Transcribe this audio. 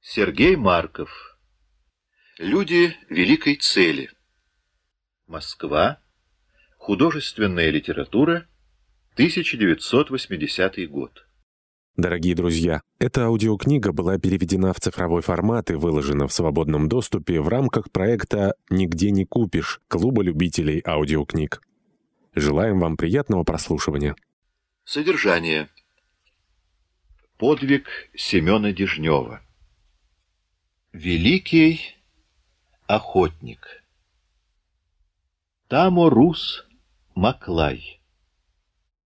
Сергей Марков. Люди великой цели. Москва. Художественная литература. 1980 год. Дорогие друзья, эта аудиокнига была переведена в цифровой формат и выложена в свободном доступе в рамках проекта «Нигде не купишь» Клуба любителей аудиокниг. Желаем вам приятного прослушивания. Содержание. Подвиг Семена Дежнева. Великий охотник. Тамо Рус Маклай.